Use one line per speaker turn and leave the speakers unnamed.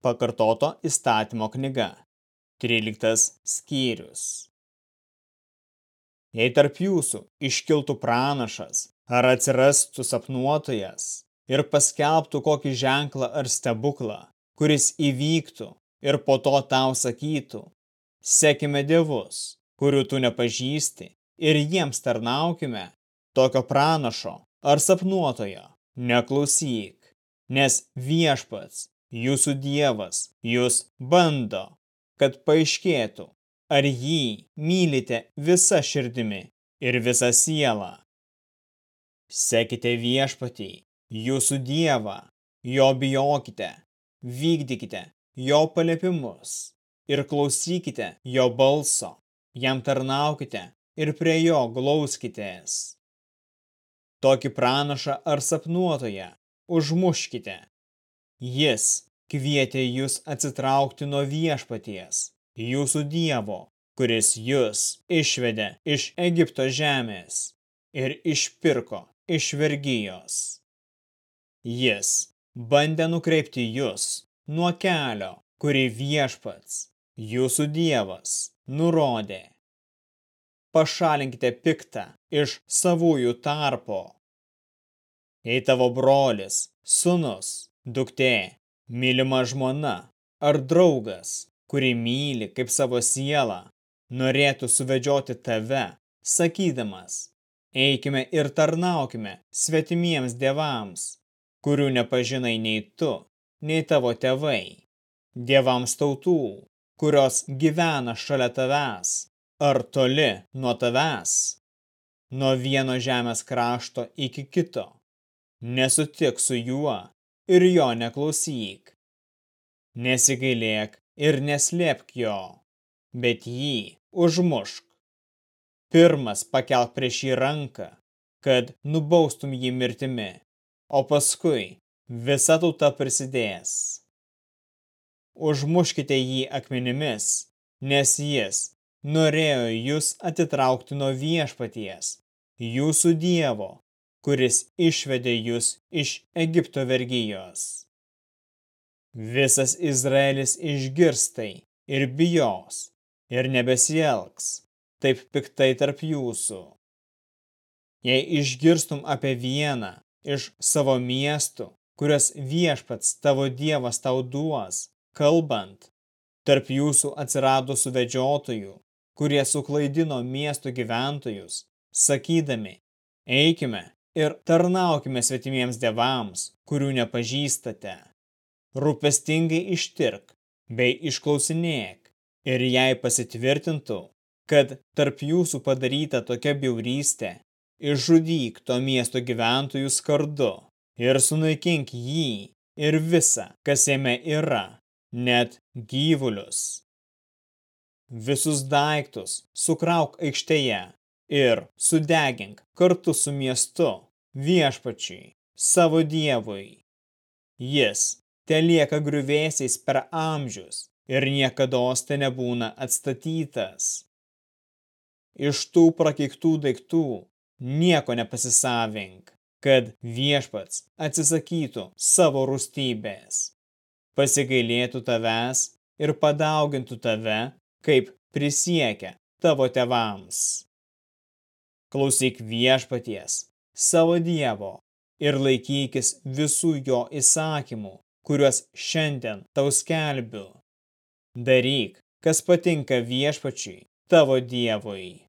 Pakartoto įstatymo knyga. 13 skyrius. Jei tarp jūsų iškiltų pranašas ar atsirastų sapnuotojas ir paskelbtų kokį ženklą ar stebuklą, kuris įvyktų ir po to tau sakytų, sekime dievus, kurių tu nepažįsti, ir jiems tarnaukime, tokio pranašo ar sapnuotojo neklausyk, nes viešpats, jūsų dievas, jūs bando, kad paaiškėtų, ar jį mylite visa širdimi ir visa siela. Sekite viešpatį, jūsų dievą, jo bijokite, vykdykite jo paliepimus ir klausykite jo balso, jam tarnaukite ir prie jo glauskitės. Tokį pranašą ar sapnuotoją užmuškite. Jis kvietė jūs atsitraukti nuo viešpaties, jūsų dievo, kuris jūs išvedė iš Egipto žemės ir išpirko iš vergyjos. Jis bandė nukreipti jūs nuo kelio, kurį viešpats, jūsų dievas, nurodė. Pašalinkite piktą iš savųjų tarpo. Jei tavo brolis, sunus, duktė mylima žmona ar draugas, kurį myli kaip savo sielą, norėtų suvedžioti tave, sakydamas, eikime ir tarnaukime svetimiems dievams, kurių nepažinai nei tu, nei tavo tėvai, dievams tautų, kurios gyvena šalia tavęs ar toli nuo tavęs, nuo vieno žemės krašto iki kito. Nesutik su juo ir jo neklausyk. Nesigailėk ir neslėpk jo, bet jį užmušk. Pirmas pakelk prieš jį ranką, kad nubaustum jį mirtimi, o paskui visa tauta prisidės. Užmuškite jį akmenimis, nes jis norėjo jūs atitraukti nuo viešpaties, jūsų dievo, kuris išvedė jūs iš Egipto vergyjos. Visas Izraelis išgirstai ir bijos ir nebesielgs taip piktai tarp jūsų. Jei išgirstum apie vieną iš savo miestų, kurias viešpats tavo dievas tau duos, kalbant, tarp jūsų atsirado suvedžiotojų, kurie suklaidino miesto gyventojus, sakydami, eikime ir tarnaukime svetimiems devams, kurių nepažįstate. Rūpestingai ištirk bei išklausinėk ir jei pasitvirtintų, kad tarp jūsų padaryta tokia biaurystė, išžudyk to miesto gyventojų skardu ir sunaikink jį ir visą, kas jame yra, net gyvulius. Visus daiktus sukrauk aikštėje ir sudegink kartu su miestu viešpačiui, savo dievui. Jis te lieka griuvėsiais per amžius ir niekados te nebūna atstatytas. Iš tų prakeiktų daiktų nieko nepasisavink, kad viešpats atsisakytų savo rūstybės, pasigailėtų tavęs ir padaugintų tave, kaip prisiekia tavo tevams. Klausyk viešpaties, savo Dievo ir laikykis visų jo įsakymų, kuriuos šiandien tau skelbiu. Daryk, kas patinka viešpačiui tavo Dievui.